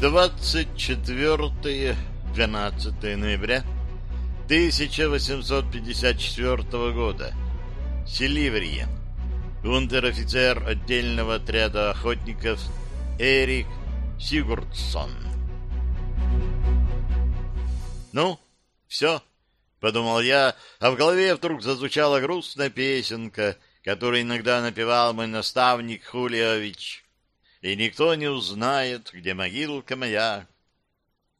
24-12 ноября 1854 года. Селиврия. Унтер-офицер отдельного отряда охотников Эрик Сигурдсон. «Ну, все», — подумал я, а в голове вдруг зазвучала грустная песенка, которую иногда напевал мой наставник Хулиович и никто не узнает, где могилка моя.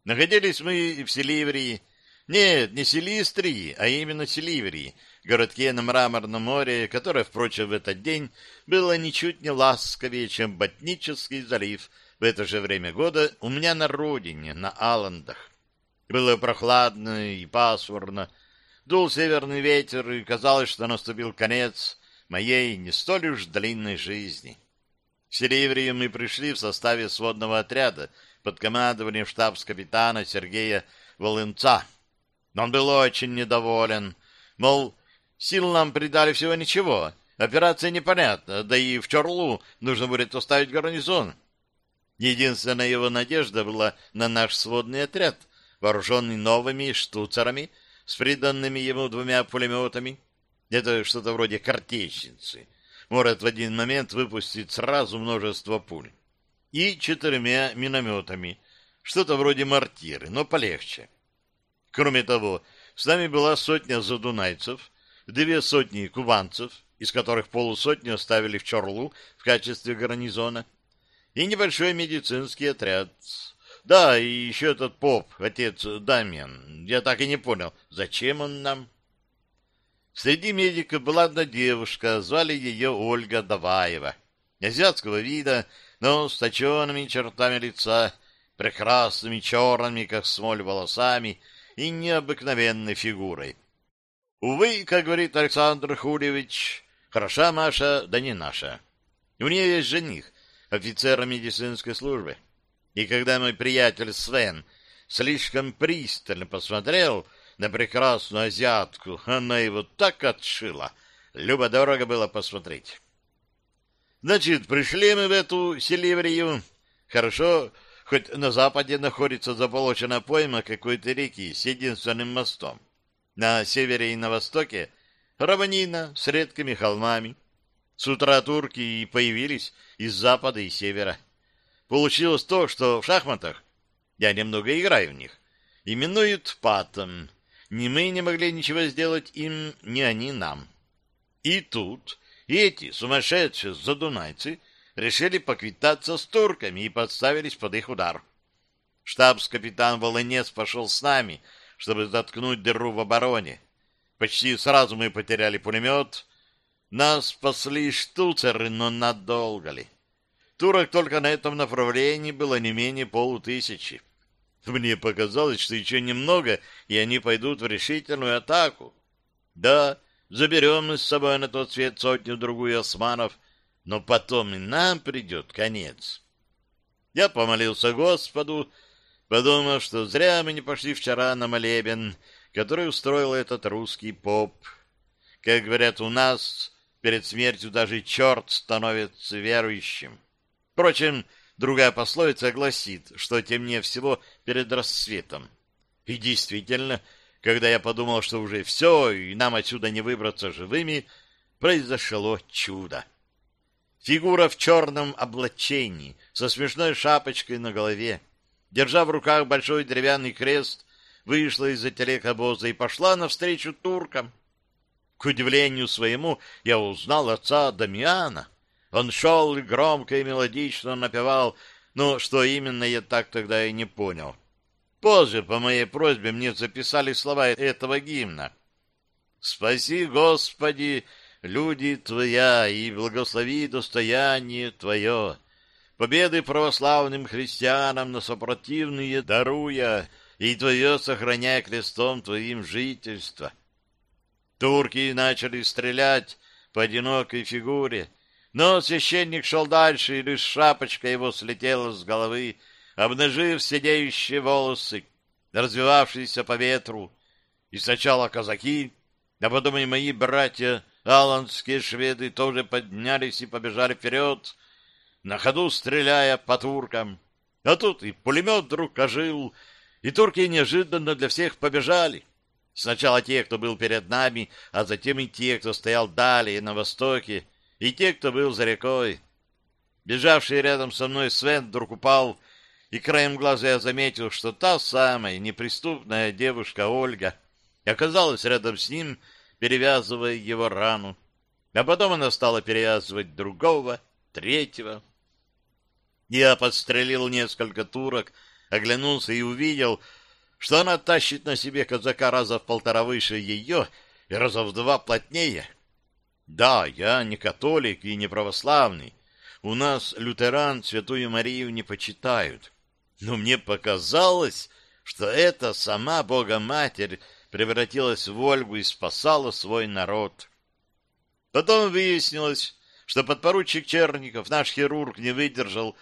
Находились мы в Селиврии. Нет, не Селистрии, а именно Селиврии, городке на Мраморном море, которое, впрочем, в этот день было ничуть не ласковее, чем Ботнический залив в это же время года у меня на родине, на Аландах. Было прохладно и пасмурно, дул северный ветер, и казалось, что наступил конец моей не столь уж длинной жизни. В Селиврию мы пришли в составе сводного отряда под командованием штабс-капитана Сергея Волынца. Он был очень недоволен, мол, сил нам придали всего ничего, операция непонятна, да и в Чорлу нужно будет оставить гарнизон. Единственная его надежда была на наш сводный отряд, вооруженный новыми штуцерами с приданными ему двумя пулеметами. Это что-то вроде картечницы может в один момент выпустить сразу множество пуль. И четырьмя минометами, что-то вроде мортиры, но полегче. Кроме того, с нами была сотня задунайцев, две сотни кубанцев, из которых полусотни оставили в Чорлу в качестве гарнизона, и небольшой медицинский отряд. Да, и еще этот поп, отец Дамиан. Я так и не понял, зачем он нам? Среди медиков была одна девушка, звали ее Ольга Даваева. Азиатского вида, но с точенными чертами лица, прекрасными черными, как смоль, волосами и необыкновенной фигурой. Увы, как говорит Александр Хулевич, хороша Маша, да не наша. У нее есть жених, офицер медицинской службы. И когда мой приятель Свен слишком пристально посмотрел на прекрасную азиатку. Она его так отшила. Любо-дорого было посмотреть. Значит, пришли мы в эту селиврию. Хорошо, хоть на западе находится заполочена пойма какой-то реки с единственным мостом. На севере и на востоке равнина с редкими холмами. С утра турки и появились из запада и севера. Получилось то, что в шахматах, я немного играю в них, именуют патом. Ни мы не могли ничего сделать им, ни они нам. И тут эти сумасшедшие задунайцы решили поквитаться с турками и подставились под их удар. Штабс-капитан Волынец пошел с нами, чтобы заткнуть дыру в обороне. Почти сразу мы потеряли пулемет. Нас спасли штуцеры, но надолго ли? Турок только на этом направлении было не менее полутысячи. Мне показалось, что еще немного, и они пойдут в решительную атаку. Да, заберем мы с собой на тот свет сотню-другую османов, но потом и нам придет конец. Я помолился Господу, подумав, что зря мы не пошли вчера на молебен, который устроил этот русский поп. Как говорят у нас, перед смертью даже черт становится верующим. Впрочем, Другая пословица гласит, что темнее всего перед рассветом. И действительно, когда я подумал, что уже все, и нам отсюда не выбраться живыми, произошло чудо. Фигура в черном облачении, со смешной шапочкой на голове, держа в руках большой деревянный крест, вышла из-за телег и пошла навстречу туркам. К удивлению своему я узнал отца Дамиана. Он шел и громко и мелодично напевал, но что именно, я так тогда и не понял. Позже, по моей просьбе, мне записали слова этого гимна. «Спаси, Господи, люди Твоя, и благослови достояние Твое, победы православным христианам на сопротивные даруя, и Твое сохраняя крестом Твоим жительство». Турки начали стрелять по одинокой фигуре, но священник шел дальше, и лишь шапочка его слетела с головы, обнажив сидеющие волосы, развивавшиеся по ветру. И сначала казаки, а потом и мои братья, аланские шведы, тоже поднялись и побежали вперед, на ходу стреляя по туркам. А тут и пулемет вдруг ожил, и турки неожиданно для всех побежали. Сначала те, кто был перед нами, а затем и те, кто стоял далее, на востоке, и те, кто был за рекой. Бежавший рядом со мной Свен вдруг упал, и краем глаза я заметил, что та самая неприступная девушка Ольга оказалась рядом с ним, перевязывая его рану. А потом она стала перевязывать другого, третьего. Я подстрелил несколько турок, оглянулся и увидел, что она тащит на себе казака раза в полтора выше ее и раза в два плотнее. Да, я не католик и не православный. У нас лютеран Святую Марию не почитают. Но мне показалось, что это сама Бога-Матерь превратилась в Ольгу и спасала свой народ. Потом выяснилось, что подпоручик Черников, наш хирург, не выдержал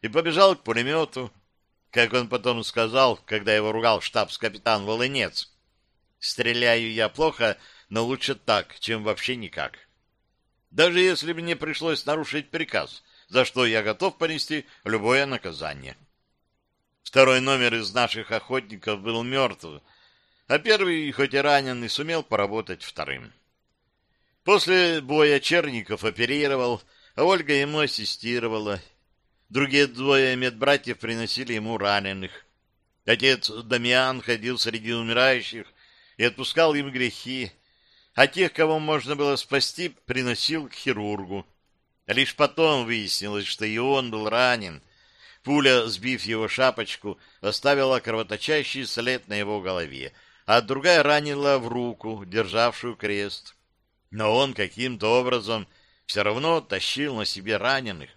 и побежал к пулемету, как он потом сказал, когда его ругал штабс-капитан Волынец. Стреляю я плохо, но лучше так, чем вообще никак. Даже если мне пришлось нарушить приказ, за что я готов понести любое наказание. Второй номер из наших охотников был мертв, а первый, хоть и раненый, сумел поработать вторым. После боя Черников оперировал, а Ольга ему ассистировала. Другие двое медбратьев приносили ему раненых. Отец Дамиан ходил среди умирающих и отпускал им грехи, а тех, кого можно было спасти, приносил к хирургу. Лишь потом выяснилось, что и он был ранен. Пуля, сбив его шапочку, оставила кровоточащий след на его голове, а другая ранила в руку, державшую крест. Но он каким-то образом все равно тащил на себе раненых.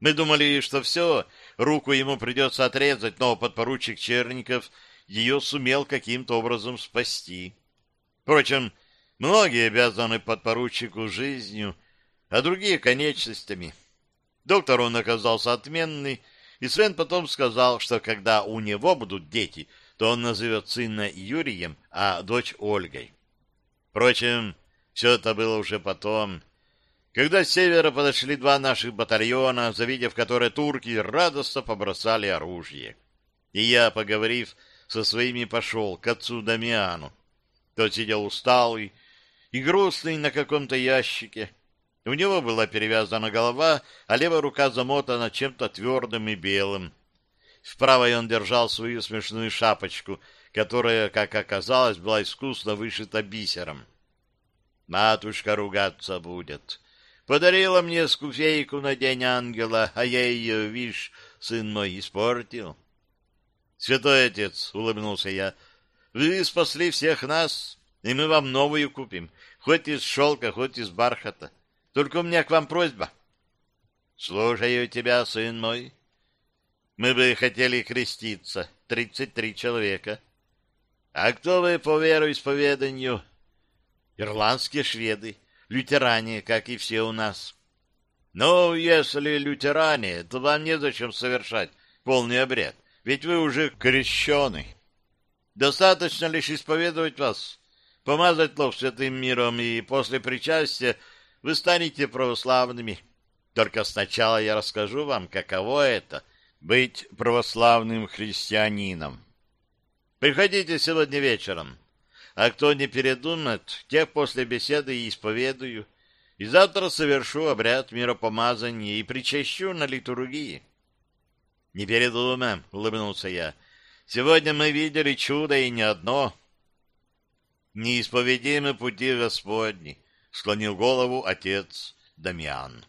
Мы думали, что все, руку ему придется отрезать, но подпоручик Черников ее сумел каким-то образом спасти. Впрочем, многие обязаны подпоручику жизнью, а другие — конечностями. Доктор он оказался отменный, и Свен потом сказал, что когда у него будут дети, то он назовет сына Юрием, а дочь Ольгой. Впрочем, все это было уже потом. Когда с севера подошли два наших батальона, завидев которые турки радостно побросали оружие. И я, поговорив со своими, пошел к отцу Дамиану. Тот сидел усталый и грустный на каком-то ящике. У него была перевязана голова, а левая рука замотана чем-то твердым и белым. В правой он держал свою смешную шапочку, которая, как оказалось, была искусно вышита бисером. «Матушка ругаться будет», Подарила мне скуфейку на день ангела, а я ее, видишь, сын мой, испортил. Святой отец, — улыбнулся я, — вы спасли всех нас, и мы вам новую купим, хоть из шелка, хоть из бархата. Только у меня к вам просьба. Слушаю тебя, сын мой. Мы бы хотели креститься, тридцать три человека. А кто вы по вероисповеданию? Ирландские шведы лютеране, как и все у нас. Но если лютеране, то вам незачем совершать полный обряд, ведь вы уже крещены. Достаточно лишь исповедовать вас, помазать лоб святым миром, и после причастия вы станете православными. Только сначала я расскажу вам, каково это — быть православным христианином. Приходите сегодня вечером. А кто не передумает, тех после беседы и исповедую, и завтра совершу обряд миропомазания и причащу на литургии. — Не передумаем, — улыбнулся я. — Сегодня мы видели чудо и не одно. — Неисповедимы пути Господни, — склонил голову отец Дамиан.